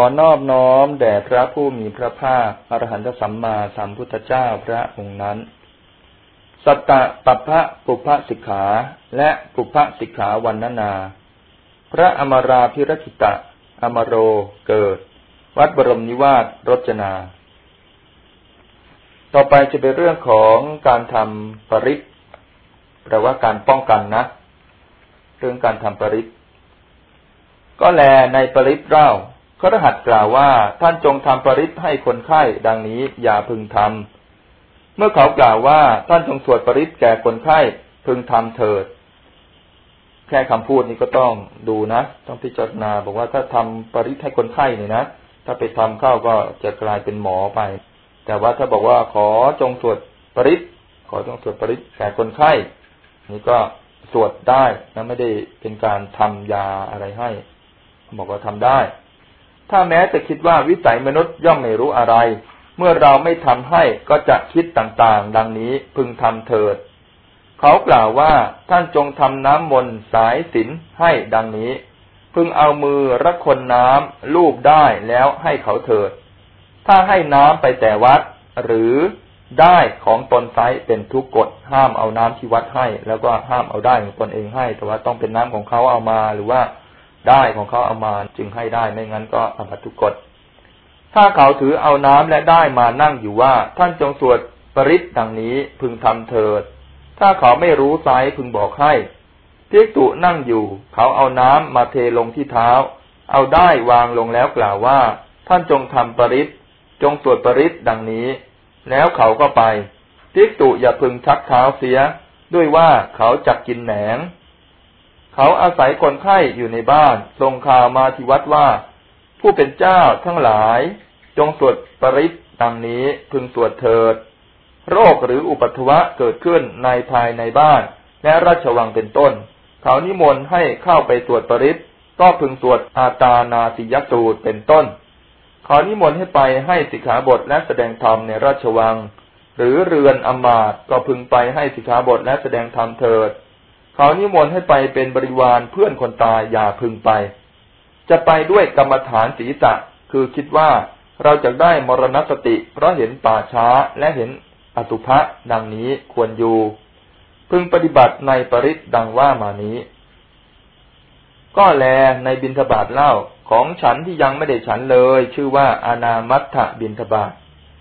อนอบน้อมแด่พระผู้มีพระภาคอรหันตสัมมาสัมพุทธเจ้าพระองค์นั้น สัตตะปัปพะปุพพสิกขาและปุพพสิกขาวันนานา พระอมราพิรคิตะ อมโรเกิด วัดบรมนิวาสรจนา ต่อไปจะเป็นเรื่องของการทำปริศแปลว่าการป้องกันนะ เรื่องการทำปริศก็แลในปริศเล่า ขรหัสกล่าวว่าท่านจงทำปริศให้คนไข้ดังนี้อย่าพึงทำเมื่อเขากล่าวว่าท่านจงสวดปริศแก่คนไข้พึงทำเถิด แค่คำพูดนี้ก็ต้องดูนะ ต้องพิจารณาบอกว่าถ้าทำปริศให้คนไข้เนี่ยนะถ้าไปทำเข้าก็จะกลายเป็นหมอไป แต่ว่าถ้าบอกว่าขอจงสวดปริศขอจงสวดปริศแก่คนไข้ นี่ก็สวดได้นะไม่ได้เป็นการทำยาอะไรให้ บอกว่าทำได้ ถ้าแม้จะคิดว่าวิสัยมนุษย์ย่อมไม่รู้อะไร เมื่อเราไม่ทำให้ก็จะคิดต่างๆ ดังนี้พึงทำเถิด เขากล่าวว่าท่านจงทำน้ำมนต์สายสินให้ดังนี้ พึงเอามือรักคนน้ำลูบได้แล้วให้เขาเถิด ถ้าให้น้ำไปแต่วัด หรือได้ของตนไซเป็นทุกกฎห้ามเอาน้ำที่วัดให้ แล้วก็ห้ามเอาได้ของตนเองให้ แต่ว่าต้องเป็นน้ำของเขาเอามาหรือว่า ได้ของเขาเอามาจึงให้ได้ไม่งั้นก็อภัตุกฎถ้าเขาถือเอาน้ำและได้มานั่งอยู่ว่า ท่านจงสวดปริศดังนี้พึงทำเถิด ถ้าเขาไม่รู้ไซพึงบอกให้เทียกตุนั่งอยู่ เขาเอาน้ำมาเทลงที่เท้า เอาได้วางลงแล้วกล่าวว่า ท่านจงทำปริศจงสวดปริศดังนี้ แล้วเขาก็ไปเทียกตุอย่าพึงชักเท้าเสีย ด้วยว่าเขาจักกินแหนง เขาอาศัยคนไข้อยู่ในบ้านส่งข่าวมาที่วัดว่า ผู้เป็นเจ้าทั้งหลาย จงสวดปริศดังนี้พึงสวดเถิด โรคหรืออุปัตวะเกิดขึ้นในภายในบ้าน และราชวังเป็นต้น เขานิมนต์ให้เข้าไปสวดปริศก็พึงสวดอาตานาติยสูตรเป็นต้น ขอนิมนต์ให้ไปให้สิกขาบทและแสดงธรรมในราชวัง หรือเรือนอมาตก็พึงไปให้สิกขาบทและแสดงธรรมเถิด เขานิมนต์ให้ไปเป็นบริวารเพื่อนคนตายอย่าพึงไป จะไปด้วยกรรมฐานศีรษะคือคิดว่าเราจะได้มรณสติ เพราะเห็นป่าช้าและเห็นอสุภะดังนี้ควรอยู่ พึงปฏิบัติในปริศดังว่ามานี้ ก็แลในบินทบาทเล่าของฉันที่ยังไม่ได้ฉันเลย ชื่อว่าอนามัตถบินทบาท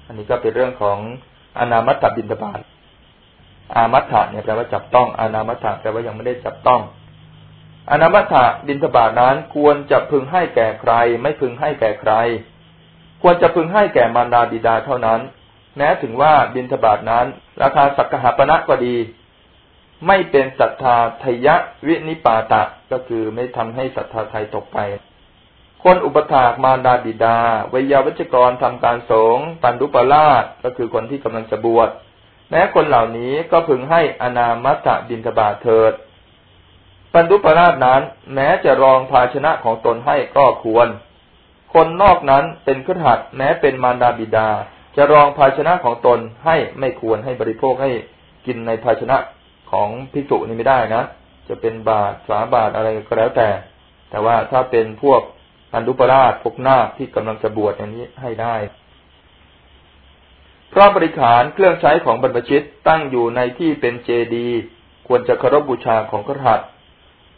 อันนี้ก็เป็นเรื่องของอนามัตถบินทบาท อามัตถะเนี่ยแปลว่าจับต้อง อานามัตถะแปลว่ายังไม่ได้จับต้องอนามัตถะบินทบาทนั้นควรจะพึงให้แก่ใคร ไม่พึงให้แก่ใคร ควรจะพึงให้แก่มารดาบิดาเท่านั้น แม้ถึงว่าบินทบาทนั้น ราคาสักกหาปณะก็ดี ไม่เป็นศรัทธาทยะวินิปาตะก็คือไม่ทำให้ศรัทธาไทยตกไปคนอุปถากมารดาบิดาวิยาวัจกรทำการสงปันดุปราชก็คือคนที่กำลังจะบวช แม้คนเหล่านี้ก็พึงให้อนามัตบินทบาทเถิดปันดุปราชนั้น แม้จะรองภาชนะของตนให้ก็ควร คนนอกนั้นเป็นขหัดแม้เป็นมารดาบิดา จะรองภาชนะของตนให้ไม่ควรให้บริโภคให้กินในภาชนะของพิจุนี่ไม่ได้นะ จะเป็นบาทสาบาทอะไรก็แล้วแต่ แต่ว่าถ้าเป็นพวกปันดุปราชพวกนาคที่กำลังจะบวชอย่างนี้ให้ได้ พระบริขารเครื่องใช้ของบรรพชิตตั้งอยู่ในที่เป็นเจดีควรจะเคารพบูชาของกษัตริย์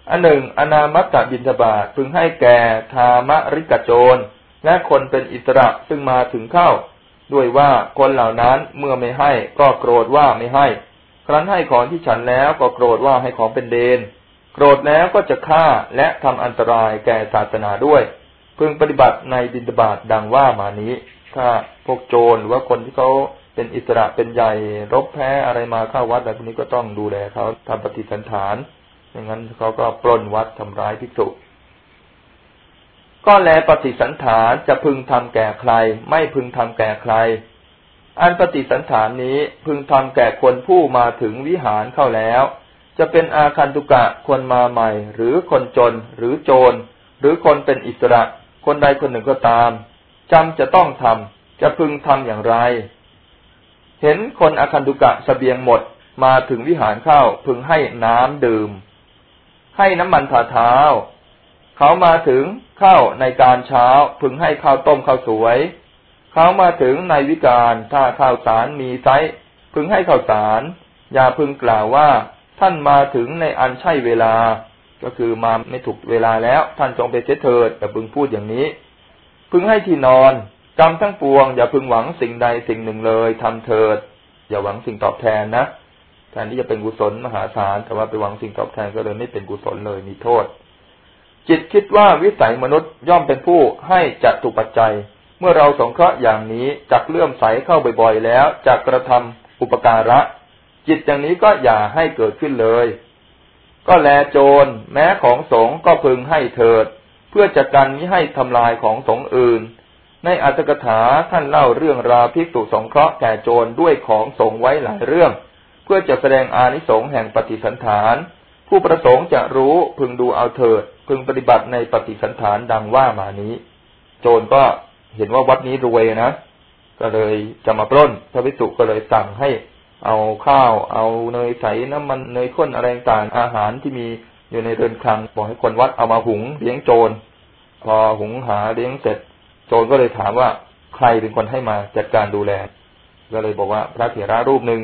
อันหนึ่ง อนามัตตบินทบาทพึงให้แก่ธามริกโจร และคนเป็นอิสระซึ่งมาถึงเข้า ด้วยว่าคนเหล่านั้นเมื่อไม่ให้ก็โกรธว่าไม่ให้ ครั้นให้ของที่ฉันแล้วก็โกรธว่าให้ของเป็นเดน โกรธแล้วก็จะฆ่าและทำอันตรายแก่ศาสนาด้วย พึงปฏิบัติในบินทบาทดังว่ามานี้ถ้า พวกโจรหรือว่าคนที่เขาเป็นอิสระเป็นใหญ่ รบแพ้อะไรมาเข้าวัดอะไรพวกนี้ก็ต้องดูแลเขาทำปฏิสันฐานไม่งั้นเขาก็ปล้นวัดทำร้ายภิกษุก็แลปฏิสันฐานจะพึงทำแก่ใคร ไม่พึงทำแก่ใคร อันปฏิสันฐานนี้พึงทำแก่คนผู้มาถึงวิหารเข้าแล้ว จะเป็นอาคันตุกะคนมาใหม่ หรือคนจนหรือโจร หรือคนเป็นอิสระ คนใดคนหนึ่งก็ตามจำจะต้องทำ จะพึงทำอย่างไร เห็นคนอคันตุกะสเสบียงหมดมาถึงวิหารเข้าพึงให้น้ำดื่ม ให้น้ำมันทาเท้า เขามาถึงข้าวในการเช้า พึงให้ข้าวต้มข้าวสวย เขามาถึงในวิการถ้าข้าวสารมีไซพึงให้ข้าวสาร อย่าพึงกล่าวว่า ท่านมาถึงในอันใช่เวลา ก็คือมาไม่ถูกเวลาแล้ว ท่านจงไปเสียเถิดอย่พึงพูดอย่างนี้ พึงให้ที่นอน กรรมทั้งปวง อย่าพึงหวังสิ่งใดสิ่งหนึ่งเลยทำเถิด อย่าหวังสิ่งตอบแทนนะแทนที่จะเป็นกุศลมหาศาลแต่ว่าไปหวังสิ่งตอบแทนก็เลยไม่เป็นกุศลเลยมีโทษ จิตคิดว่าวิสัยมนุษย์ย่อมเป็นผู้ให้จัตุปัจจัย เมื่อเราสงเคราะห์อย่างนี้จักเลื่อมใสเข้าบ่อยๆแล้วจักกระทำอุปการะ จิตอย่างนี้ก็อย่าให้เกิดขึ้นเลย ก็แลโจร แม้ของสงก็พึงให้เถิด เพื่อจะกันมิให้ทำลายของสงอื่น ในอัตถกถาท่านเล่าเรื่องราวภิกษุสงเคราะห์แก่โจรด้วยของสงไว้หลายเรื่อง เพื่อจะแสดงอานิสงส์แห่งปฏิสันฐาน ผู้ประสงค์จะรู้พึงดูเอาเถิด พึงปฏิบัติในปฏิสันฐานดังว่ามานี้ โจรก็เห็นว่าวัดนี้รวยนะก็เลยจะมาปล้นพระภิกษุก็เลยสั่งให้เอาข้าว เอาเนยใสน้ำมันเนยข้นอะไรต่างอาหารที่มีอยู่ในเรือนคลังบอกให้คนวัดเอามาหุงเลี้ยงโจร พอหุงหาเลี้ยงเสร็จโจ รก็เลยถามว่าใครเป็นคนให้มาจัดการดูแล ก็เลยบอกว่าพระเถระรูปหนึ่ง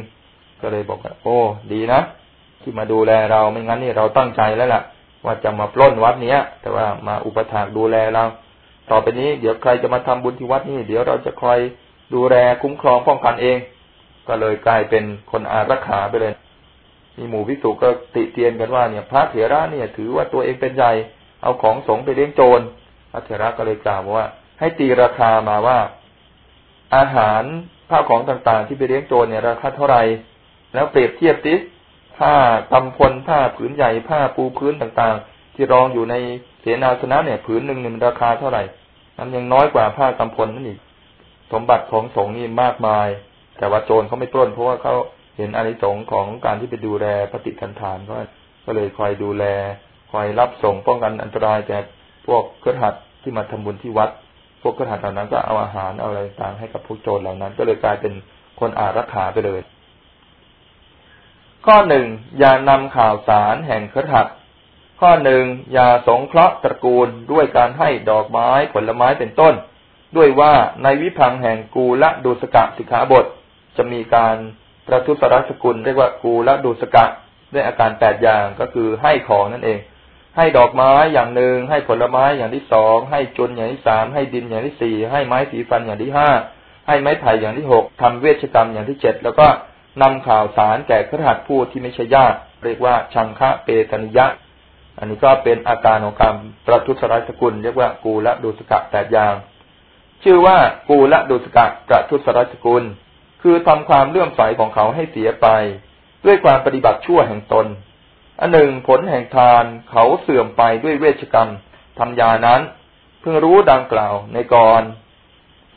ก็เลยบอกว่าโอ้ดีนะที่มาดูแลเราไม่งั้นนี่เราตั้งใจแล้วล่ะ ว่าจะมาปล้นวัดเนี้ย แต่ว่ามาอุปถากดูแลเรา ต่อไปนี้เดี๋ยวใครจะมาทำบุญที่วัดนี้เดี๋ยวเราจะคอยดูแลคุ้มครองป้องกันเอง ก็เลยกลายเป็นคนอารักขาไปเลยมีหมู่พิสุก็ติเตียนกันว่าเนี่ย พระเถระเนี่ย ถือว่าตัวเองเป็นใหญ่เอาของสงไปเลี้ยงโจรพระเถระก็เลยกล่าวว่า ให้ตีราคามาว่า อาหารข้าวของต่างๆ ที่ไปเลี้ยงโจรเนี่ยราคาเท่าไหร่แล้วเปรียบเทียบสิผ้ากำพลผ้าผืนใหญ่ผ้าปูพื้นต่างๆ ที่รองอยู่ในเสนาสนะเนี่ยผืนหนึ่งหนึ่งราคาเท่าไหร่นั้นยังน้อยกว่าผ้ากำพลนั่นอีกสมบัติของสงฆ์นี่มากมาย แต่ว่าโจรเขาไม่ปล้นเพราะว่าเขาเห็นอานิสงส์ของการที่ไปดูแลปฏิทันฐานก็ก็เลยคอยดูแล คอยรับส่งป้องกันอันตรายแก่พวกเครือขัดที่มาทำบุญที่วัด พวกเครือขัดเหล่านั้นก็เอาอาหารเอาอะไรต่างให้กับพวกโจรเหล่านั้น ก็เลยกลายเป็นคนอารักขาไปเลย ข้อหนึ่งอย่านำข่าวสารแห่งครัดข้อหนึ่งอย่าสงเคราะห์ตระกูลด้วยการให้ดอกไม้ผลไม้เป็นต้น ด้วยว่าในวิพังแห่งกูละดูสกะสิกขาบท จะมีการประทุษรัสกุลเรียกว่ากูละดูสกะด้วยอาการแปดอย่างก็คือให้ของนั่นเอง ให้ดอกไม้อย่างหนึ่ง ให้ผลไม้อย่างที่สอง ให้จุนอย่างที่สาม ให้ดินอย่างที่สี่ ให้ไม้สีฟันอย่างที่ห้า ให้ไม้ไผ่อย่างที่หกทำเวชกรรมอย่างที่เจ็ด แล้วก็นำข่าวสารแก่ขรหัสผู้ที่ไม่ใช่ญาติ เรียกว่าชังคะเปตนิยะ อันนี้ก็เป็นอาการของการประทุษร้ายสกุล เรียกว่ากูละดูสกะแปดอย่าง ชื่อว่ากูละดูสกะประทุษร้ายสกุล คือทำความเลื่อมใสของเขาให้เสียไป ด้วยความปฏิบัติชั่วแห่งตน อันหนึ่งผลแห่งทานเขาเสื่อมไปด้วยเวชกรรมทำยานั้น เพิ่งรู้ดังกล่าวในกร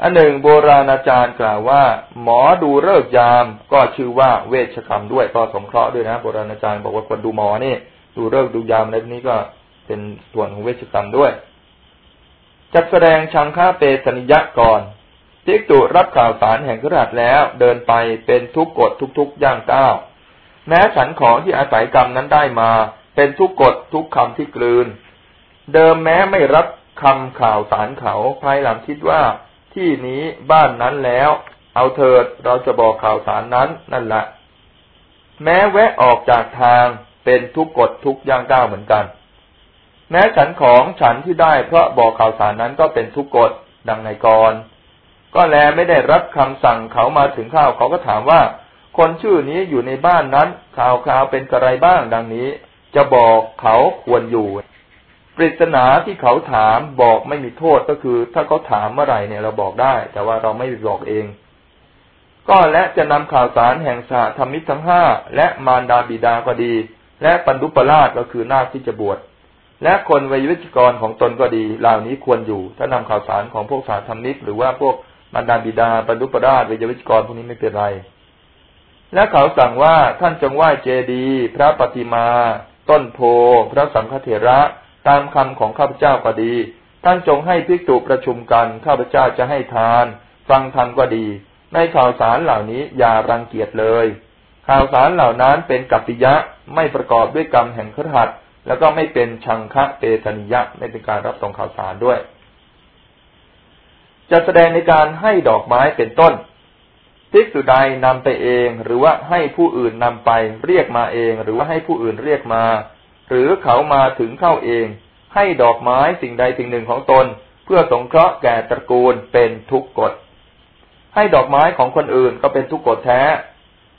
อันหนึ่งโบราณอาจารย์กล่าวว่า หมอดูเลิกยามก็ชื่อว่าเวชกรรมด้วยก็สงเคราะห์ด้วยนะโบราณอาจารย์บอกว่าคนดูหมอนี่ ดูเลิกดูยามในนี้ก็เป็นส่วนของเวชกรรมด้วยจัดแสดงชังค่าเปสนิยะก่อนทิกตุรับข่าวสารแห่งกระดาษแล้ว เดินไปเป็นทุกกฎทุกๆย่างก้าว แม้ฉันของที่อาศัยกรรมนั้นได้มา เป็นทุกกฎทุกคำที่กลืน เดิมแม้ไม่รับคำข่าวสารเขาภายหลังคิดว่า ที่นี้บ้านนั้นแล้ว เอาเถิดเราจะบอกข่าวสารนั้นนั่นแหละแม้แวะออกจากทางเป็นทุกกฎทุกย่างก้าวเหมือนกัน แม้ฉันของฉันที่ได้เพราะบอกข่าวสารนั้นก็เป็นทุกกฎดังในกร ก็แลไม่ได้รับคำสั่งเขามาถึงข้าวเขาก็ถามว่า คนชื่อนี้อยู่ในบ้านนั้นข่าวข่าวเป็นกระไรบ้างดังนี้ จะบอกเขาควรอยู่ ปริศนาที่เขาถามบอกไม่มีโทษก็คือ ถ้าเขาถามเมื่อไหร่เนี่ยเราบอกได้ แต่ว่าเราไม่บอกเอง ก็และจะนำข่าวสารแห่งสาธรรมิตรทั้งห้าและมารดาบิดาก็ดี และปันดุปราชก็คือนาคที่จะบวชและคนวิวิจกรของตนก็ดีเหล่านี้ควรอยู่ ถ้านำข่าวสารของพวกสาธรรมิตรหรือว่าพวกมารดาบิดาปันดุปราชวิวิจกรพวกนี้ไม่เป็นไร และเขาสั่งว่าท่านจงไหว้เจดีพระปฏิมา ต้นโพพระสังฆเถระ ตามคำของข้าพเจ้าก็ดี ท่านจงให้ภิกษุประชุมกันข้าพเจ้าจะให้ทาน ฟังธรรมก็ดี ในข่าวสารเหล่านี้อย่ารังเกียจเลย ข่าวสารเหล่านั้นเป็นกัปปิยะไม่ประกอบด้วยกรรมแห่งครหัสแล้วก็ไม่เป็นชังคะเตสนิยะไม่เป็นการรับส่งข่าวสารด้วย จะแสดงในการให้ดอกไม้เป็นต้น ภิกษุใดนำไปเอง หรือว่าให้ผู้อื่นนำไป เรียกมาเอง หรือว่าให้ผู้อื่นเรียกมา หรือเขามาถึงเข้าเอง ให้ดอกไม้สิ่งใดสิ่งหนึ่งของตน เพื่อสงเคราะห์แก่ตระกูลเป็นทุกกฎ ให้ดอกไม้ของคนอื่นก็เป็นทุกกฎแท้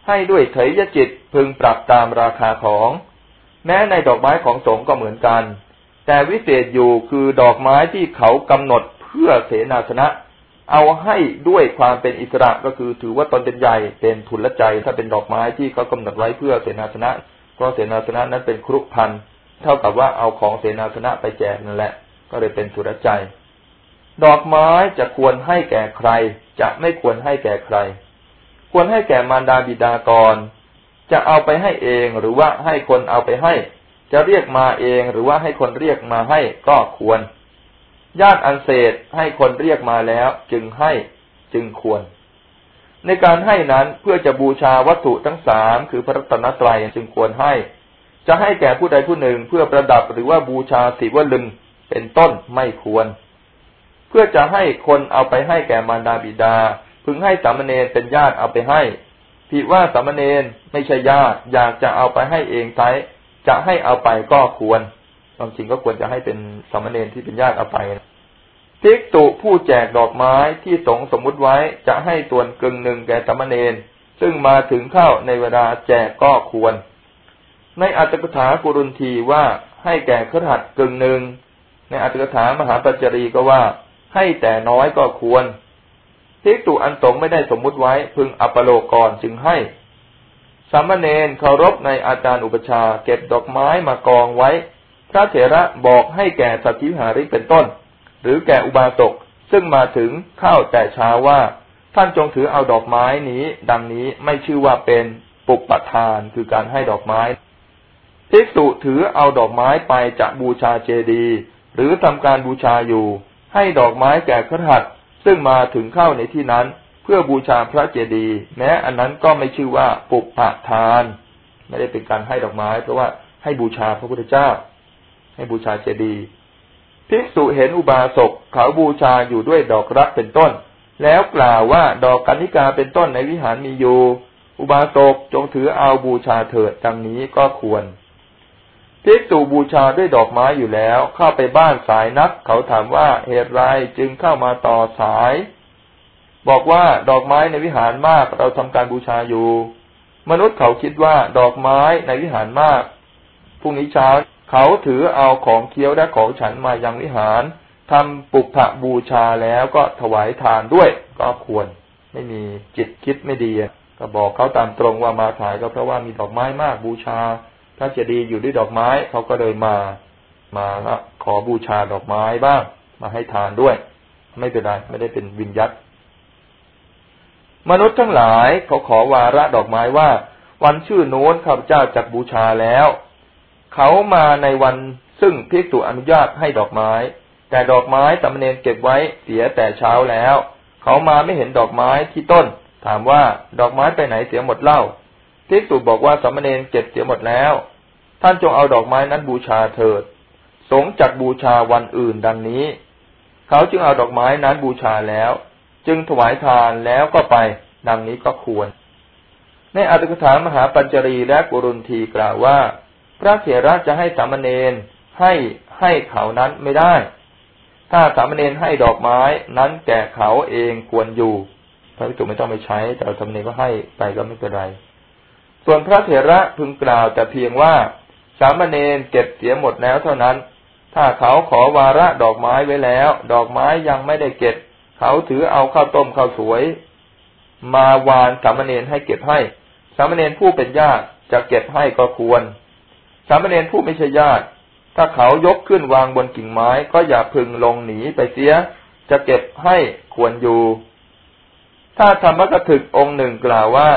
ให้ด้วยเถยจิตพึงปรับตามราคาของ แม้ในดอกไม้ของสงก็เหมือนกัน แต่วิเศษอยู่คือดอกไม้ที่เขากำหนดเพื่อเสนาสนะ เอาให้ด้วยความเป็นอิสระก็คือถือว่าตนเป็นใหญ่เป็นทุนละใจ ถ้าเป็นดอกไม้ที่เขากำหนดไว้เพื่อเสนาสนะเพราะเสนาสนะนั้นเป็นครุพันเท่ากับว่าเอาของเสนาสนะไปแจกนั่นแหละ ก็เลยเป็นทุนละใจ ดอกไม้จะควรให้แก่ใคร จะไม่ควรให้แก่ใคร ควรให้แก่มารดาบิดากร จะเอาไปให้เองหรือว่าให้คนเอาไปให้ จะเรียกมาเองหรือว่าให้คนเรียกมาให้ก็ควร ญาติอันเศษให้คนเรียกมาแล้ว จึงให้จึงควร ในการให้นั้นเพื่อจะบูชาวัตถุทั้งสามคือพระรัตนตรัยจึงควรให้ จะให้แก่ผู้ใดผู้หนึ่งเพื่อประดับหรือว่าบูชาสีวลึงเป็นต้นไม่ควร เพื่อจะให้คนเอาไปให้แก่มารดาบิดา พึงให้สามเณรเป็นญาติเอาไปให้ผิดว่าสามเณรไม่ใช่ญาติอยากจะเอาไปให้เองไซจะให้เอาไปก็ควร ความจริงก็ควรจะให้เป็นสามเณรที่เป็นญาติเอาไปภิกษุผู้แจกดอกไม้ที่สงสมมุติไว้จะให้ส่วนกึ่งหนึ่งแก่สามเณรซึ่งมาถึงเข้าในเวลาแจกก็ควร ในอัตถกถากุรุนทีว่าให้แก่ขหัดกึ่งหนึ่งในอัตถกถามหาปัจจรีก็ว่า ให้แต่น้อยก็ควรภิกษุอันสงไม่ได้สมมุติไว้พึงอัปโลกรจึงให้สามเณรเคารพในอาจารย์อุปชาเก็บดอกไม้มากองไว้ พระเถระบอกให้แก่สัตวิหาริกเป็นต้น หรือแก่อุบาสกซึ่งมาถึงเข้าแต่เช้าว่า ท่านจงถือเอาดอกไม้นี้ ดังนี้ไม่ชื่อว่าเป็นปุปปทานคือการให้ดอกไม้ภิกษุถือเอาดอกไม้ไปจะบูชาเจดีย์หรือทำการบูชาอยู่ ให้ดอกไม้แก่ขหัดซึ่งมาถึงเข้าในที่นั้น เพื่อบูชาพระเจดีย์แม้อันนั้นก็ไม่ชื่อว่าปุปปทาน ไม่ได้เป็นการให้ดอกไม้ เพราะว่าให้บูชาพระพุทธเจ้า ให้บูชาเจดีย์ภิกษุเห็นอุบาสกเขาบูชาอยู่ด้วยดอกรักเป็นต้น แล้วกล่าวว่าดอกกัญญิกาเป็นต้นในวิหารมีอยู่ อุบาสกจงถือเอาบูชาเถิดดังนี้ก็ควรภิกษุบูชาด้วยดอกไม้อยู่แล้ว เข้าไปบ้านสายนัก เขาถามว่าเหตุไรจึงเข้ามาต่อสาย บอกว่าดอกไม้ในวิหารมากเราทำการบูชาอยู่ มนุษย์เขาคิดว่าดอกไม้ในวิหารมากพรุ่งนี้เช้า เขาถือเอาของเคี้ยวและของฉันมายังวิหารทำปุกะบูชาแล้วก็ถวายทานด้วย ก็ควร ไม่มีจิตคิดไม่ดีก็บอกเขาตามตรงว่ามาถ่ายก็เพราะว่ามีดอกไม้มากบูชาถ้าจะดีอยู่ด้วยดอกไม้เขาก็เลยมา มาขอบูชาดอกไม้บ้าง มาให้ทานด้วย ไม่เป็นไรไม่ได้เป็นวิญญัตมนุษย์ทั้งหลายเขาขอวาระดอกไม้ว่า วันชื่อโน้นข้าพเจ้าจักบูชาแล้ว เขามาในวันซึ่งพิกตุอนุญาตให้ดอกไม้ แต่ดอกไม้ตำเนนเก็บไว้เสียแต่เช้าแล้ว เขามาไม่เห็นดอกไม้ที่ต้น ถามว่าดอกไม้ไปไหนเสียหมดเล่าพิกตุบอกว่าสมณเณรเก็บเสียหมดแล้ว ท่านจงเอาดอกไม้นั้นบูชาเถิด สงจักบูชาวันอื่นดังนี้ เขาจึงเอาดอกไม้นั้นบูชาแล้ว จึงถวายทานแล้วก็ไป ดังนี้ก็ควร ในอัตถกถามหาปัญจรีและกุรุนทีกล่าวว่า พระเถระจะให้สามเณรให้ให้เขานั้นไม่ได้ ถ้าสามเณรให้ดอกไม้นั้นแก่เขาเองควรอยู่ พระภิกษุไม่ต้องไปใช้ แต่สามเณรก็ให้ไปก็ไม่เป็นไร ส่วนพระเถระพึงกล่าวแต่เพียงว่าสามเณรเก็บเสียหมดแล้วเท่านั้น ถ้าเขาขอวาระดอกไม้ไว้แล้ว ดอกไม้ยังไม่ได้เก็บ เขาถือเอาข้าวต้มข้าวสวย มาวานสามเณรให้เก็บให้ สามเณรผู้เป็นญาติจะเก็บให้ก็ควร สามเณรผู้ไม่ใช่ญาติ ถ้าเขายกขึ้นวางบนกิ่งไม้ก็อย่าพึงลงหนีไปเสีย จะเก็บให้ควรอยู่ ถ้าธรรมกถึกองค์หนึ่งกล่าวว่า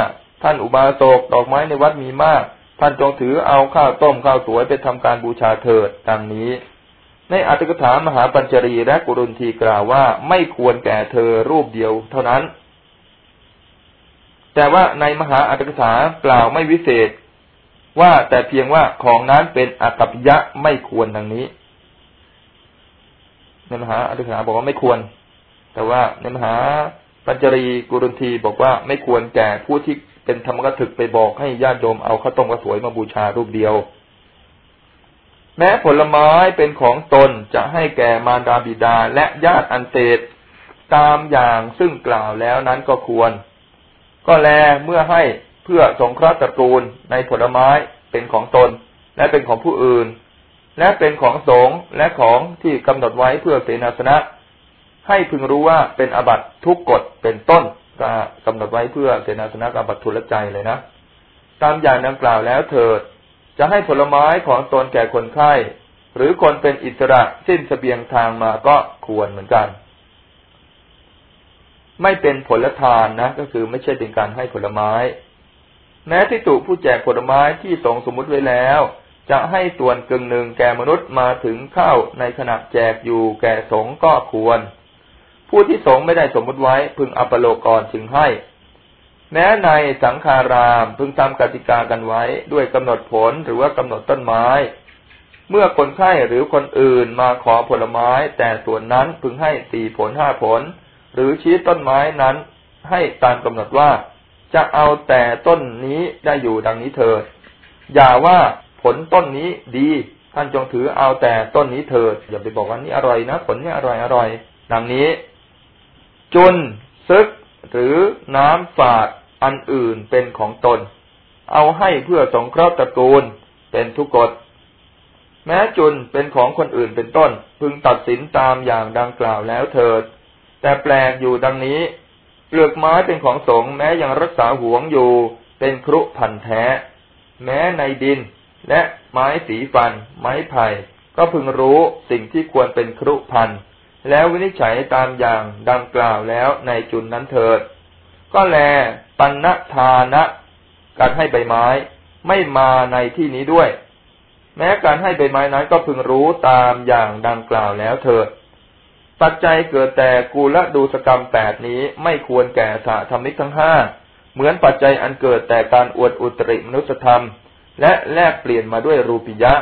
ท่านอุบาสกดอกไม้ในวัดมีมาก ท่านจงถือเอาข้าวต้มข้าวสวยไปทำการบูชาเถิดดังนี้ ในอัตถกถามหาปัญจรีและกุรุนทีกล่าวว่าไม่ควรแก่เธอรูปเดียวเท่านั้นแต่ว่าในมหาอัตถกถากล่าวไม่วิเศษ ว่าแต่เพียงว่าของนั้นเป็นอกัปยะไม่ควรดังนี้ในมหาอธิษฐานบอกว่าไม่ควร แต่ว่าในมหาปัญจรีกุรุนทีบอกว่าไม่ควรแก่ผู้ที่เป็นธรรมกถึกไปบอกให้ญาติโยมเอาข้าวต้มกระสวยมาบูชารูปเดียว แม้ผลไม้เป็นของตนจะให้แก่มารดาบิดาและญาติอันเศษตามอย่างซึ่งกล่าวแล้วนั้นก็ควร ก็แลเมื่อให้ เพื่อสงเคราะห์ตระกูลในผลไม้เป็นของตน และเป็นของผู้อื่น และเป็นของสงฆ์และของที่กำหนดไว้เพื่อเสนาสนะ ให้พึงรู้ว่าเป็นอบัตทุกกฎเป็นต้นก็กำหนดไว้เพื่อเสนาสนะกับบัตทุลใจเลยนะ ตามอย่างดังกล่าวแล้วเถิด จะให้ผลไม้ของตนแก่คนไข้หรือคนเป็นอิสระสิ้นสเสบียงทางมาก็ควรเหมือนกัน ไม่เป็นผลทานนะ ก็คือไม่ใช่เป็นการให้ผลไม้ แม้ที่ตุผู้แจกผลไม้ที่สงสมมุติไว้แล้ว จะให้ส่วนกึ่งหนึ่งแก่มนุษย์มาถึงเข้าในขณะแจกอยู่แก่สงก็ควร ผู้ที่สงไม่ได้สมมุติไว้พึงอัปโลกรจึงให้ แม้ในสังคารามพึงทำกติกากันไว้ด้วยกำหนดผลหรือว่ากำหนดต้นไม้ เมื่อคนไข้หรือคนอื่นมาขอผลไม้ แต่ส่วนนั้นพึงให้สี่ผลห้าผล หรือชี้ต้นไม้นั้นให้ตามกำหนดว่า จะเอาแต่ต้นนี้ได้อยู่ดังนี้เถิด อย่าว่าผลต้นนี้ดี ท่านจงถือเอาแต่ต้นนี้เถิด อย่าไปบอกว่านี่อร่อยนะ ผลนี่อร่อยอร่อยดังนี้ จุนซึก หรือน้ำฝาดอันอื่นเป็นของตน เอาให้เพื่อสงเคราะห์ตระกูลเป็นทุกกฎแม้จุนเป็นของคนอื่นเป็นต้น พึงตัดสินตามอย่างดังกล่าวแล้วเถิด แต่แปลกอยู่ดังนี้ เปลือกไม้เป็นของสงแม้ยังรักษาหวงอยู่ เป็นครุพันแท้ แม้ในดิน และไม้สีฟัน ไม้ไผ่ก็พึงรู้สิ่งที่ควรเป็นครุพันแล้ววินิจฉัยตามอย่างดังกล่าวแล้วในจุนนั้นเถิด ก็แลปัณทานะ การให้ใบไม้ไม่มาในที่นี้ด้วย แม้การให้ใบไม้นั้นก็พึงรู้ตามอย่างดังกล่าวแล้วเถิด ปัจจัยเกิดแต่กูละดูสกรรมแปดนี้ไม่ควรแก่สาธรรมิกทั้งห้าเหมือนปัจจัยอันเกิดแต่การอวดอุตริมนุสธรรม และแลกเปลี่ยนมาด้วยรูปิยะ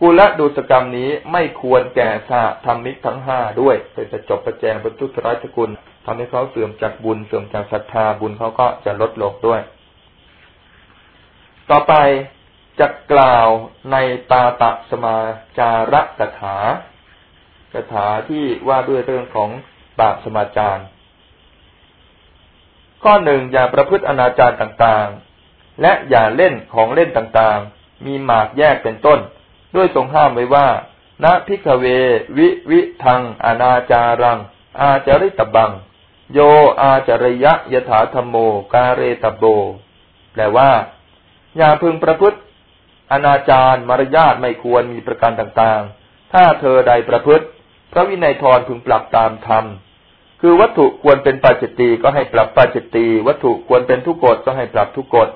กุลดูสกรรมนี้ไม่ควรแก่สาธรรมิกทั้งห้าด้วยเป็นจะจบประแจงบรรทุสรายสกุลทำให้เขาเสื่อมจากบุญเสื่อมจากศรัทธาบุญเขาก็จะลดลงด้วย ต่อไปจะกล่าวในตาตะสมาจาระกถา กถาที่ว่าด้วยเรื่องของบาปสมาจารข้อหนึ่งอย่าประพฤติอนาจารต่างๆ และอย่าเล่นของเล่นต่างๆ มีหมากแยกเป็นต้น ด้วยทรงห้ามไว้ว่าณพิกเว วิวิทัง อนาจารัง อาจาริตบัง โยอาจริยะยถาธรรมโม กาเรตโบ แปลว่า อย่าพึงประพฤติอนาจารมารยาทไม่ควรมีประการต่างๆ ถ้าเธอใดประพฤติ พระวินัยทรพึงปรับตามธรรม คือวัตถุควรเป็นปัจจิตีก็ให้ปรับปัจจิตีวัตถุควรเป็นทุกกฎก็ให้ปรับทุกกฎ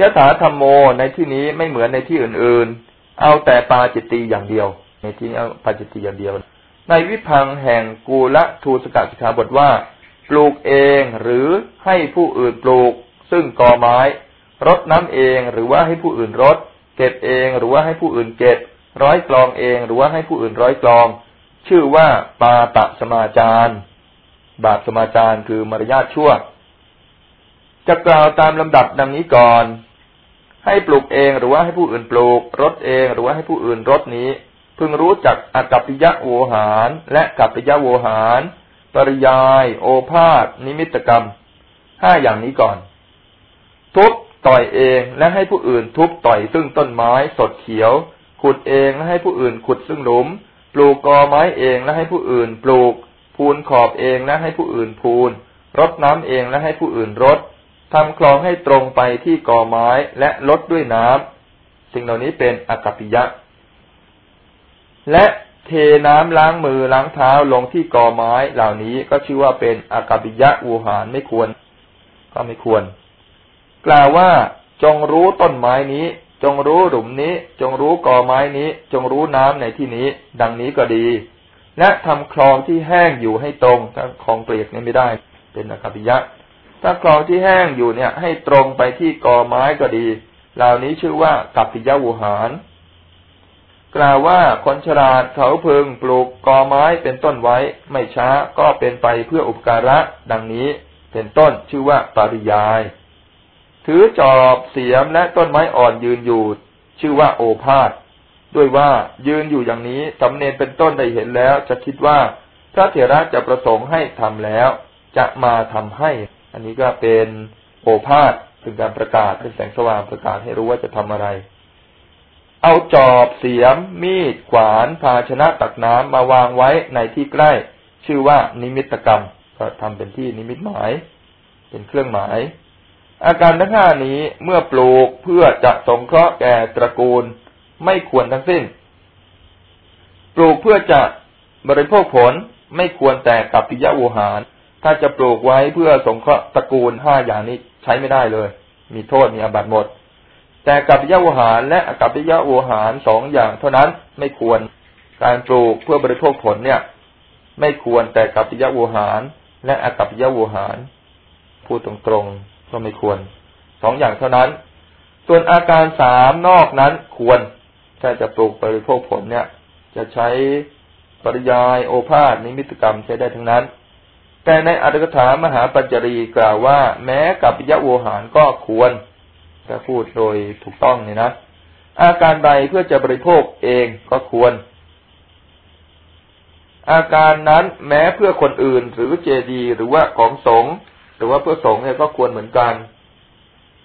ยถาธรรมโมในที่นี้ไม่เหมือนในที่อื่นๆ เอาแต่ปาจิตตีอย่างเดียว ในที่นี้เอาปาจิตตีอย่างเดียว ในวิพังแห่งกูละทูสกัดสิกขาบทว่า ปลูกเองหรือให้ผู้อื่นปลูก ซึ่งกอไม้ รดน้ำเองหรือว่าให้ผู้อื่นรด เก็บเองหรือว่าให้ผู้อื่นเก็บ ร้อยกลองเองหรือว่าให้ผู้อื่นร้อยกลอง ชื่อว่าปาตะสมาจารบาปสมาจารคือมารยาทชั่ว จะกล่าวตามลำดับดังนี้ก่อน ให้ปลูกเองหรือว่าให้ผู้อื่นปลูกรดเองหรือว่าให้ผู้อื่นรดนี้ พึงรู้จักอกัปปิยะโวหาร และกัปปิยะโวหาร ปริยาย โอภาษนิมิตกรรมห้าอย่างนี้ก่อน ทุบต่อยเองและให้ผู้อื่นทุบต่อยซึ่งต้นไม้สดเขียว ขุดเองและให้ผู้อื่นขุดซึ่งหลุม ปลูกกอไม้เองและให้ผู้อื่นปลูก พูนขอบเองและให้ผู้อื่นพูน รดน้ำเองและให้ผู้อื่นรดทำคลองให้ตรงไปที่กอไม้และลดด้วยน้ำสิ่งเหล่านี้เป็นอกัปปิยะ และเทน้ำล้างมือล้างเท้าลงที่กอไม้เหล่านี้ก็ชื่อว่าเป็นอกัปปิยะอูหารไม่ควร ก็ไม่ควร กล่าวว่าจงรู้ต้นไม้นี้ จงรู้หลุมนี้ จงรู้กอไม้นี้ จงรู้น้ำในที่นี้ ดังนี้ก็ดี และทำคลองที่แห้งอยู่ให้ตรงถ้าคลองเปลียกนี่ไม่ได้ เป็นอกัปปิยะ ถ้าคลองที่แห้งอยู่เนี่ย ให้ตรงไปที่กอไม้ก็ดี เหล่านี้ชื่อว่ากัปปิยะวุหารกล่าวว่าคนฉลาดเขาพึงปลูกกอไม้เป็นต้นไว้ ไม่ช้าก็เป็นไปเพื่ออุปการะ ดังนี้ เป็นต้นชื่อว่าปริยาย ถือจอบเสียมและต้นไม้อ่อนยืนอยู่ ชื่อว่าโอภาษด้วยว่ายืนอยู่อย่างนี้สำเนนเป็นต้นได้เห็นแล้ว จะคิดว่าพระเถระจะประสงค์ให้ทำแล้ว จะมาทำให้ อันนี้ก็เป็นโอภาษเป็นการประกาศเป็นแสงสว่างประกาศให้รู้ว่าจะทำอะไร เอาจอบเสียม มีด ขวาน ภาชนะตักน้ำมาวางไว้ในที่ใกล้ ชื่อว่านิมิตกรรม ก็ทำเป็นที่นิมิตหมาย เป็นเครื่องหมาย อาการทั้งห้านี้เมื่อปลูกเพื่อจะสงเคราะห์แก่ตระกูลไม่ควรทั้งสิ้น ปลูกเพื่อจะบริโภคผลไม่ควรแต่กับปิยะวูหาร ถ้าจะปลูกไว้เพื่อสงเคราะห์ตระกูลห้าอย่างนี้ใช้ไม่ได้เลย มีโทษมีอาบัติหมด แต่กับปิยะวูหารและกับปิยะวูหารสองอย่างเท่านั้นไม่ควร การปลูกเพื่อบริโภคผลเนี่ย ไม่ควรแต่กับปิยะวูหาร และอกัปปิยะวูหาร พูดตรงๆ ก็ไม่ควรสองอย่างเท่านั้น ส่วนอาการสามนอกนั้นควรถ้าจะปลูกบริโภคผลเนี่ย จะใช้ปริยายโอภาษนิมิตกรรมใช้ได้ทั้งนั้น แต่ในอัตถกถามหาปัญจรีกล่าวว่า แม้กับยะโวหารก็ควรถ้าพูดโดยถูกต้องเนี่ยนะ อาการใดเพื่อจะบริโภคเองก็ควร อาการนั้นแม้เพื่อคนอื่นหรือเจดี หรือว่าของสงฆ์ รือว่าเพื่อสงฆ์เนี่ยก็ควรเหมือนกัน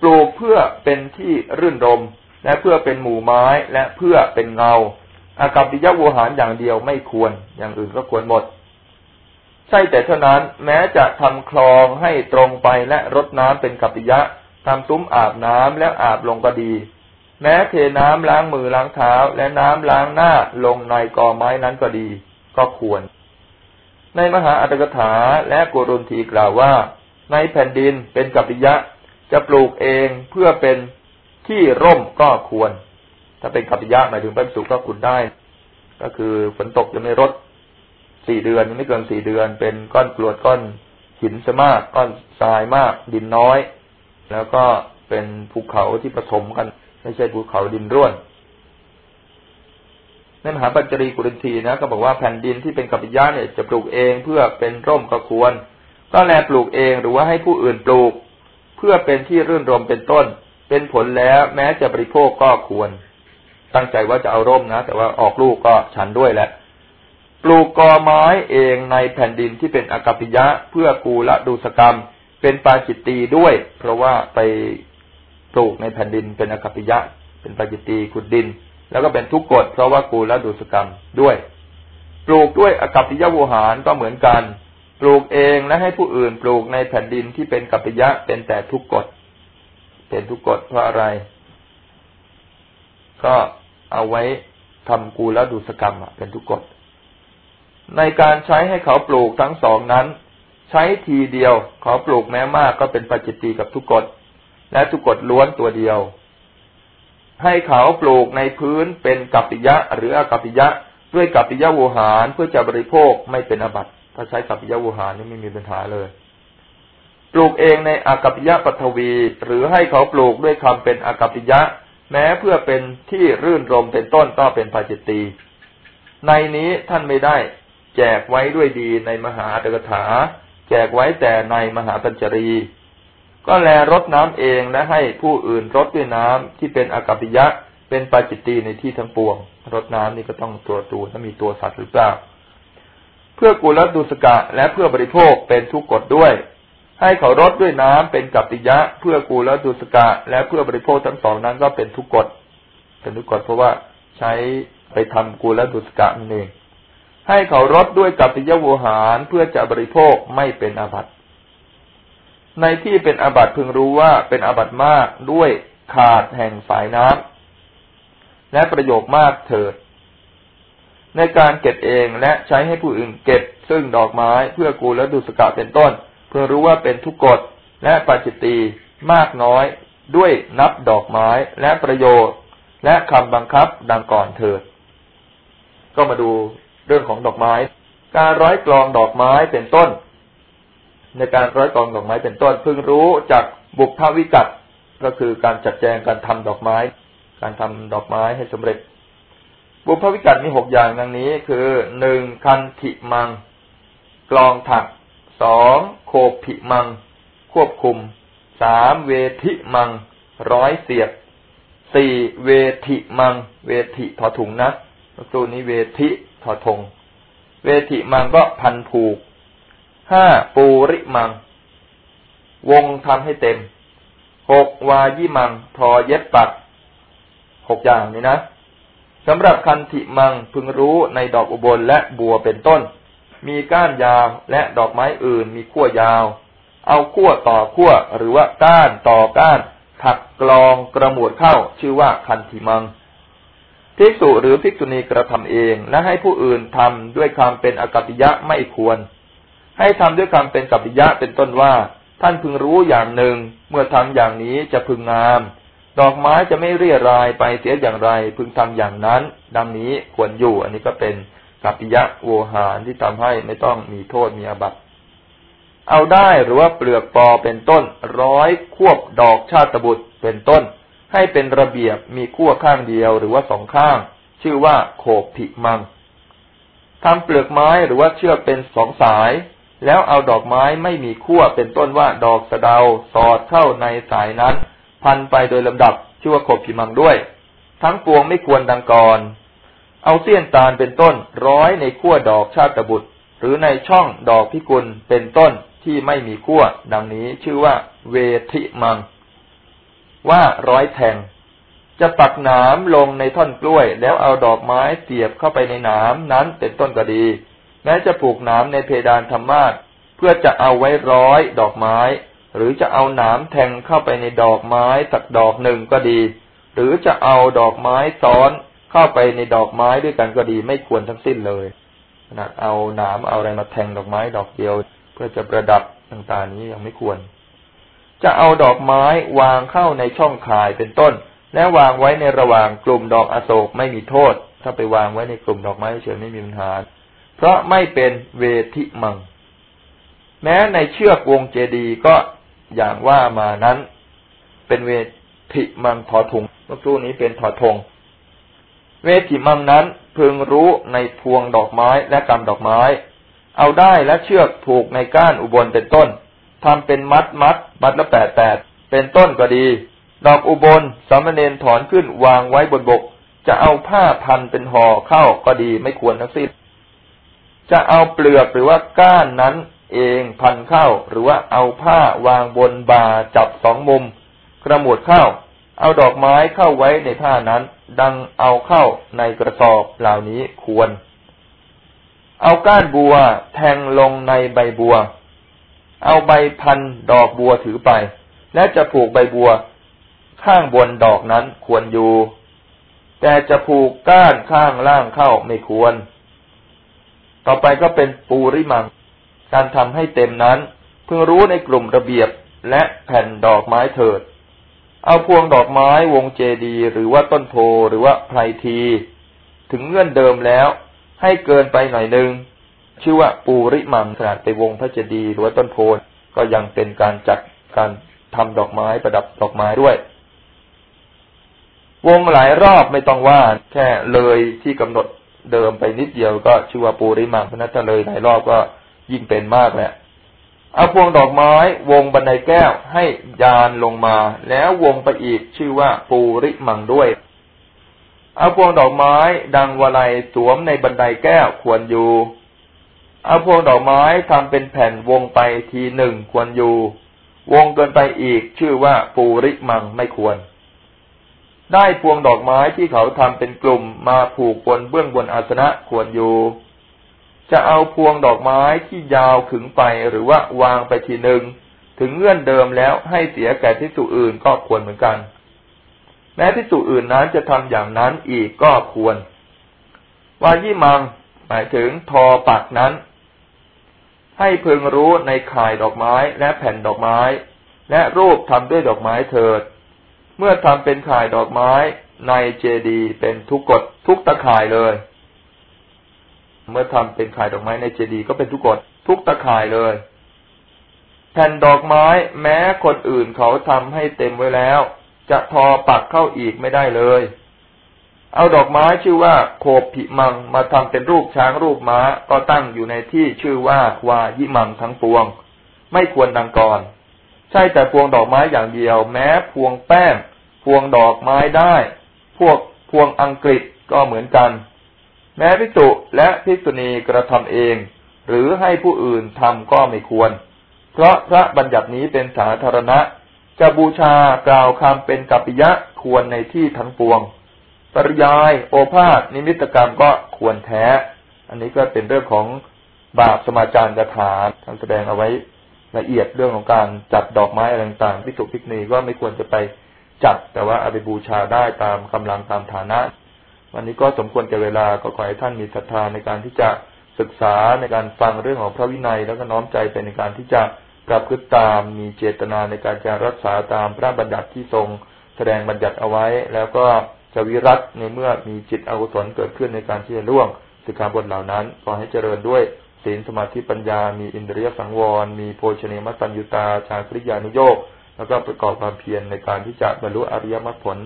ปลูกเพื่อเป็นที่รื่นรม และเพื่อเป็นหมู่ไม้และเพื่อเป็นเงา อากับปิยวูหารอย่างเดียวไม่ควร อย่างอื่นก็ควรหมด ใช่แต่เท่านั้นแม้จะทำคลองให้ตรงไปและรดน้ำเป็นกัปปิยะทำซุ้มอาบน้ำแล้วอาบลงก็ดี แม้เทน้ำล้างมือล้างเท้า และน้ำล้างหน้าลงในกอไม้นั้นก็ดี ก็ควร ในมหาอัตถกถาและกุรุนทีกล่าวว่า ในแผ่นดินเป็นกัปปิยะ จะปลูกเองเพื่อเป็นที่ร่มก็ควร ถ้าเป็นขับยะหมายถึงเป็นสุก็คุณได้ ก็คือฝนตกจะไม่รดสี่เดือนไม่เกินสี่เดือน เป็นก้อนกรวดก้อนหินซะมากก้อนทรายมาก ดินน้อย แล้วก็เป็นภูเขาที่ผสมกัน ไม่ใช่ภูเขาดินร่วนในมหาปัญจรีกุรินทีนะ ก็บอกว่าแผ่นดินที่เป็นกัปปิยะเนี่ยจะปลูกเองเพื่อเป็นร่มก็ควร ก็แลปลูกเองหรือว่าให้ผู้อื่นปลูก เพื่อเป็นที่รื่นรมเป็นต้น เป็นผลแล้วแม้จะบริโภคก็ควร ตั้งใจว่าจะเอาร่มนะ แต่ว่าออกลูกก็ฉันด้วยแหละปลูกกอไม้เองในแผ่นดินที่เป็นอากาปิยะเพื่อกูละดูสกรรม เป็นปาจิตตีด้วย เพราะว่าไปปลูกในแผ่นดินเป็นอากาปิยะ เป็นปาจิตตีขุดดิน แล้วก็เป็นทุกกฎเพราะว่ากูละดูสกรรมด้วย ปลูกด้วยอากาปิยะวูหารก็เหมือนกัน ปลูกเองและให้ผู้อื่นปลูกในแผ่นดินที่เป็นกัปปิยะเป็นแต่ทุกกฎเป็นทุกกฎเพราะอะไร ก็เอาไว้ทำกูแล้วดูสกรรมเป็นทุกกฎในการใช้ให้เขาปลูกทั้งสองนั้น ใช้ทีเดียวเขาปลูกแม้มากก็เป็นปัจจิตีกับทุกกฎและทุกกฎล้วนตัวเดียว ให้เขาปลูกในพื้นเป็นกัปปิยะหรืออกัปปิยะด้วยกัปปิยะวูหารเพื่อจะบริโภคไม่เป็นอบัต ถ้าใช้กัปปิยวูหานี่ไม่มีปัญหาเลย ปลูกเองในอากัปปิยะปฐวี หรือให้เขาปลูกด้วยคำเป็นอากัปปิยะ แม้เพื่อเป็นที่รื่นรมเป็นต้นก็เป็นปาจิตตีในนี้ท่านไม่ได้แจกไว้ด้วยดีในมหาตกถา แจกไว้แต่ในมหาปัญจรี ก็แลรดน้ำเองและให้ผู้อื่นรดด้วยน้ำที่เป็นอากัปปิยะ เป็นปาจิตตีในที่ทั้งปวง รดน้ำนี่ก็ต้องตัวตูถ้ามีตัวสัตว์หรือเปล่า เพื่อกุลดุสกะและเพื่อบริโภคเป็นทุกกฎด้วย ให้เขารดด้วยน้ำเป็นกัปปิยะ เพื่อกูลดุสกะ และเพื่อบริโภคทั้งสองนั้นก็เป็นทุกกฎเป็นทุกกฎเพราะว่าใช้ไปทำกูลดุสกะนั่นเองให้เขารดด้วยกัปปิยะโวหารเพื่อจะบริโภคไม่เป็นอาบัติในที่เป็นอาบัติพึงรู้ว่าเป็นอาบัติมากด้วยขาดแห่งสายน้ำและประโยคมากเถิด ในการเก็บเองและใช้ให้ผู้อื่นเก็บ ซึ่งดอกไม้เพื่อกูและดุสกะเป็นต้น เพื่อรู้ว่าเป็นทุกกฎและปัจจิตีมากน้อยด้วยนับดอกไม้และประโยชน์ และคำบังคับดังก่อนเถิด ก็มาดูเรื่องของดอกไม้ การร้อยกลองดอกไม้เป็นต้น ในการร้อยกลองดอกไม้เป็นต้นเพึงรู้จากบุพภวิกัดก็คือการจัดแจงการทำดอกไม้ การทำดอกไม้ให้สำเร็จ บุพวิกัดมีหกอย่างดังนี้ คือหนึ่งคันธิมัง กลองถักสองโคผิมัง ควบคุมสามเวทิมัง ร้อยเสียบสี่เวทิมัง เวทิถอถุงนะตัวนี้เวทิถอทง เวทิมังก็พันผูกห้าปูริมัง วงทำให้เต็มหกวายิมัง ทอเย็บปักหกอย่างนี้นะ สำหรับคันธิมังพึงรู้ในดอกอุบลและบัวเป็นต้น มีก้านยาวและดอกไม้อื่นมีขั้วยาว เอาขั้วต่อขั้วหรือว่าก้านต่อก้านถักกลองกระหมวดเข้าชื่อว่าคันธิมังภิกษุหรือภิกษุณีกระทำเองและให้ผู้อื่นทำด้วยความเป็นอกัติยะไม่ควร ให้ทำด้วยความเป็นกัปปิยะเป็นต้นว่า ท่านพึงรู้อย่างหนึ่ง เมื่อทำอย่างนี้จะพึงงาม ดอกไม้จะไม่เรียรายไปเสียอย่างไร พึงทำอย่างนั้น ดังนี้ควรอยู่ อันนี้ก็เป็นกัปปิยะโวหารที่ทำให้ไม่ต้องมีโทษมีอาบัติ เอาได้หรือว่าเปลือกปอเป็นต้น ร้อยควบดอกชาติบุตรเป็นต้น ให้เป็นระเบียบมีขั้วข้างเดียวหรือว่าสองข้าง ชื่อว่าโขบผิมังทำเปลือกไม้หรือว่าเชือกเป็นสองสาย แล้วเอาดอกไม้ไม่มีขั้วเป็นต้นว่าดอกสะเดาสอดเข้าในสายนั้น พันไปโดยลำดับชื่อว่าขบผิมังด้วย ทั้งปวงไม่ควรดังก่อนเอาเสี้ยนตาลเป็นต้นร้อยในขั้วดอกชาติบุตร หรือในช่องดอกพิกุลเป็นต้นที่ไม่มีขั้วดังนี้ชื่อว่า เวทิมัง ว่าร้อยแทง จะปักหนามลงในท่อนกล้วย แล้วเอาดอกไม้เสียบเข้าไปในหนามนั้นเป็นต้นก็ดี แม้จะปลูกหนามในเพดานธรรมาสเพื่อจะเอาไว้ร้อยดอกไม้ หรือจะเอาหนามแทงเข้าไปในดอกไม้สักดอกหนึ่งก็ดี หรือจะเอาดอกไม้ซ้อนเข้าไปในดอกไม้ด้วยกันก็ดี ไม่ควรทั้งสิ้นเลยขนาดเอาหนามเอาอะไรมาแทงดอกไม้ดอกเดียว เพื่อจะประดับต่างๆนี้ยังไม่ควร จะเอาดอกไม้วางเข้าในช่องข่ายเป็นต้น และวางไว้ในระหว่างกลุ่มดอกอโศกไม่มีโทษ ถ้าไปวางไว้ในกลุ่มดอกไม้เฉยไม่มีปัญหาเพราะไม่เป็นเวทิมัง แม้ในเชือกวงเจดีก็ อย่างว่ามานั้น เป็นเวทิมังถอทุงเมื่อกี้นี้เป็นถอทง เวทิมังนั้นพึงรู้ในพวงดอกไม้และกำดอกไม้ เอาได้และเชือกผูกในก้านอุบลเป็นต้นทำเป็นมัดมัดมัดละแปดแปดเป็นต้นก็ดี ดอกอุบลสามเณรถอนขึ้นวางไว้บนบก จะเอาผ้าพันเป็นห่อเข้าก็ดีไม่ควรทั้งสิ้นจะเอาเปลือกหรือว่าก้านนั้น เองพันเข้า หรือว่าเอาผ้าวางบนบาจับสองมุม กระหมวดเข้า เอาดอกไม้เข้าไว้ในผ้านั้น ดังเอาเข้าในกระสอบเหล่านี้ควร เอาก้านบัวแทงลงในใบบัว เอาใบพันดอกบัวถือไป และจะผูกใบบัว ข้างบนดอกนั้นควรอยู่ แต่จะผูกก้านข้างล่างเข้าไม่ควร ต่อไปก็เป็นปูริมัง การทำให้เต็มนั้นเพิ่งรู้ในกลุ่มระเบียบและแผ่นดอกไม้เถิด เอาพวงดอกไม้วงเจดีหรือว่าต้นโพหรือว่าไพรที ถึงเงื่อนเดิมแล้ว ให้เกินไปหน่อยหนึ่งชื่อว่าปูริมังขนาดไปวงพระเจดีหรือว่าต้นโพก็ยังเป็นการจัดการทำดอกไม้ประดับดอกไม้ด้วย วงหลายรอบไม่ต้องว่าแค่เลยที่กำหนดเดิมไปนิดเดียวก็ชื่อว่าปูริมังเพราะนั้นถ้าเลยหลายรอบก็ ยิ่งเป็นมากแหละเอาพวงดอกไม้ วงบันไดแก้วให้ยานลงมา แล้ววงไปอีกชื่อว่าปูริมังด้วย เอาพวงดอกไม้ ดังวลัยสวมในบันไดแก้วควรอยู่ เอาพวงดอกไม้ทำเป็นแผ่นวงไปทีหนึ่งควรอยู่ วงเกินไปอีกชื่อว่าปูริมังไม่ควร ได้พวงดอกไม้ที่เขาทำเป็นกลุ่มมาผูกบนเบื้องบนอาสนะควรอยู่ จะเอาพวงดอกไม้ที่ยาวขึงไปหรือว่าวางไปทีหนึ่งถึงเงื่อนเดิมแล้วให้เสียแก่ที่สุอื่นก็ควรเหมือนกัน แม้ที่สุอื่นนั้นจะทำอย่างนั้นอีกก็ควร วายี่มัง หมายถึงทอปักนั้น ให้พึงรู้ในข่ายดอกไม้และแผ่นดอกไม้ และรูปทำด้วยดอกไม้เถิด เมื่อทำเป็นข่ายดอกไม้ในเจดีเป็นทุกกฎทุกตะข่ายเลย เมื่อทำเป็นข่ายดอกไม้ในเจดีก็เป็นทุกกฎทุกตะข่ายเลย แผ่นดอกไม้แม้คนอื่นเขาทำให้เต็มไว้แล้ว จะทอปักเข้าอีกไม่ได้เลย เอาดอกไม้ชื่อว่าโคผิมังมาทำเป็นรูปช้างรูปม้าก็ตั้งอยู่ในที่ชื่อว่าวายิมังทั้งปวง ไม่ควรดังก่อน ใช่แต่พวงดอกไม้อย่างเดียว แม้พวงแป้งพวงดอกไม้ได้ พวกพวงอังกฤษก็เหมือนกัน แม้พิสุและพิสุณีกระทำเอง หรือให้ผู้อื่นทำก็ไม่ควร เพราะพระบัญญัตินี้เป็นสาธารณะ จะบูชากล่าวคำเป็นกัปปิยะควรในที่ทั้งปวง ปริยาย โอภาษนิมิตกรรมก็ควรแท้ อันนี้ก็เป็นเรื่องของบาปสมาจารกถาท่านแสดงเอาไว้ละเอียดเรื่องของการจัดดอกไม้อะไรต่างๆพิสุพิกนีก็ไม่ควรจะไปจัดแต่ว่าเอาไปบูชาได้ตามกำลังตามฐานะ วันนี้ก็สมควรแก่เวลาก็ขอให้ท่านมีศรัทธาในการที่จะศึกษาในการฟังเรื่องของพระวินัย แล้วก็น้อมใจไปในการที่จะกลับคืนตามมีเจตนาในการจะรักษาตามพระบัญญัติที่ทรงแสดงบัญญัติเอาไว้ แล้วก็จะวิรัตในเมื่อมีจิตอกุศลเกิดขึ้นในการที่จะล่วงสิกขาบทเหล่านั้นขอให้เจริญด้วยศีลสมาธิปัญญา มีอินทรียสังวร มีโภชเนมัตัญญุตาชาคริยานุโยกแล้วก็ประกอบความเพียรในการที่จะบรรลุอริยมรรคผล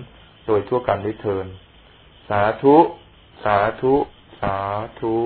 โดยทั่วกันด้วยเทิน สาธุ สาธุ สาธุ